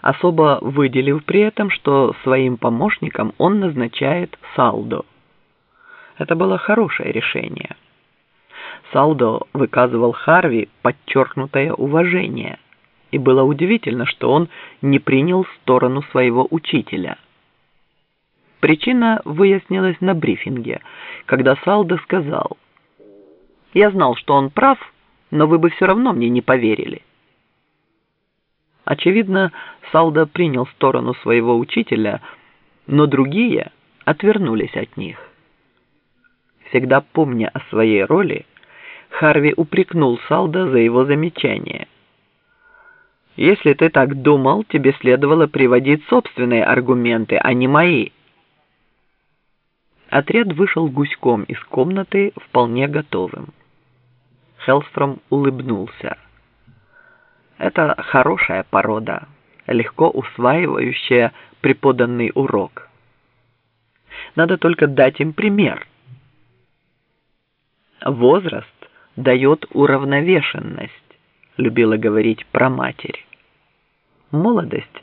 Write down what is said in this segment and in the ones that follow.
особо выделив при этом, что своим помощником он назначает Салдо. Это было хорошее решение. Салдо выказывал Харви подчеркнутое уважение, и было удивительно, что он не принял сторону своего учителя. Причина выяснилась на брифинге, когда Салдо сказал, «Я знал, что он прав, но вы бы все равно мне не поверили». Очевидно, Салдо принял сторону своего учителя, но другие отвернулись от них. Всегда помня о своей роли, Харви упрекнул Салда за его замечание. «Если ты так думал, тебе следовало приводить собственные аргументы, а не мои». Отряд вышел гуськом из комнаты вполне готовым. Хелстром улыбнулся. Это хорошая порода, легко усваивающая преподанный урок. Надо только дать им пример. Возраст дает уравновешенность, любила говорить про матерь. Молодость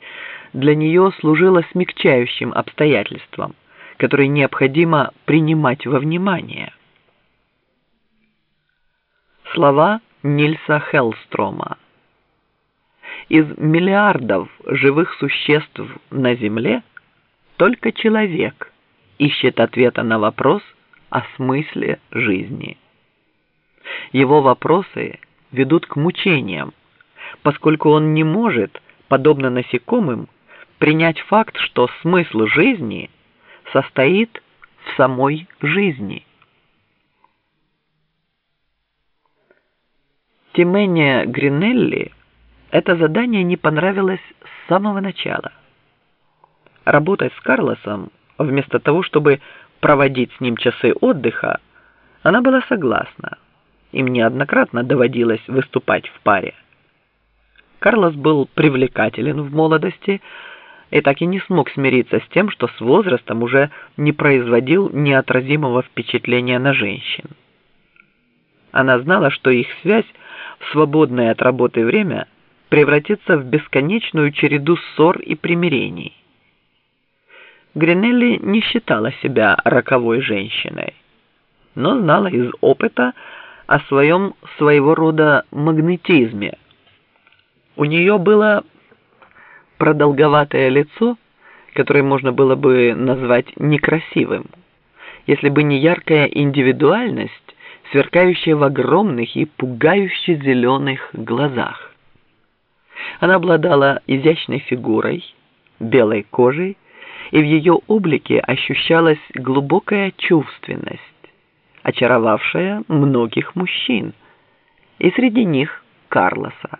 для нее служила смягчающим обстоятельством, которое необходимо принимать во внимание. Слова Нильса Хеллстрома из миллиардов живых существ на Земле только человек ищет ответа на вопрос о смысле жизни. Его вопросы ведут к мучениям, поскольку он не может, подобно насекомым, принять факт, что смысл жизни состоит в самой жизни. Тимения Гринелли это задание не понравилось с самого начала. Работать с Карлосом, вместо того, чтобы проводить с ним часы отдыха, она была согласна. Им неоднократно доводилось выступать в паре. Карлос был привлекателен в молодости и так и не смог смириться с тем, что с возрастом уже не производил неотразимого впечатления на женщин. Она знала, что их связь в свободное от работы время – превратиться в бесконечную череду ссор и примирений. Гринелли не считала себя роковой женщиной, но знала из опыта о своем своего рода магнетизме. У нее было продолговатое лицо, которое можно было бы назвать некрасивым, если бы не яркая индивидуальность, сверкающая в огромных и пугающе зеленых глазах. Она обладала изящной фигурой, белой кожей, и в ее облике ощущалась глубокая чувственность, очаровавшая многих мужчин, и среди них Карлоса.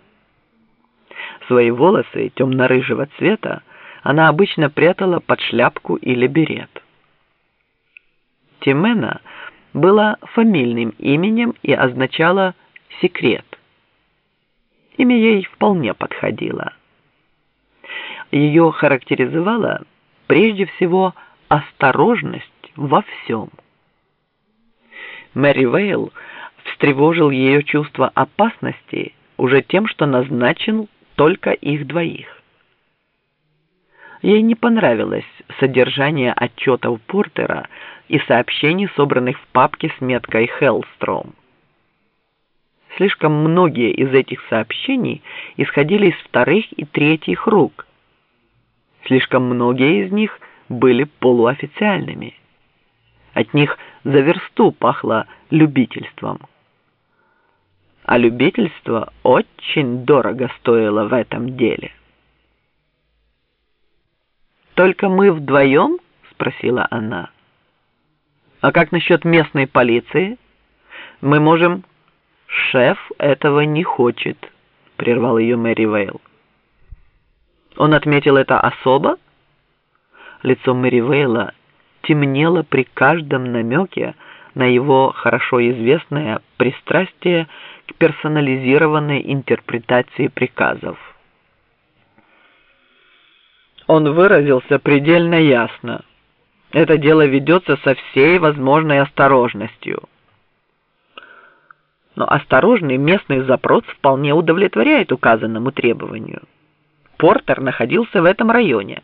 Свои волосы темно-рыжего цвета она обычно прятала под шляпку или берет. Тимена была фамильным именем и означала «секрет». Имя ей вполне подходило. Ее характеризовала прежде всего осторожность во всем. Мэри Вейл встревожил ее чувство опасности уже тем, что назначен только их двоих. Ей не понравилось содержание отчетов Портера и сообщений, собранных в папке с меткой «Хеллстром». Слишком многие из этих сообщений исходили из вторых и третьих рук. Слишком многие из них были полуофициальными. От них за версту пахло любительством. А любительство очень дорого стоило в этом деле. «Только мы вдвоем?» – спросила она. «А как насчет местной полиции? Мы можем «Шеф этого не хочет», — прервал ее Мэри Вейл. «Он отметил это особо?» Лицо Мэри Вейла темнело при каждом намеке на его хорошо известное пристрастие к персонализированной интерпретации приказов. Он выразился предельно ясно. Это дело ведется со всей возможной осторожностью но осторожный местный запрос вполне удовлетворяет указанному требованию. Портер находился в этом районе.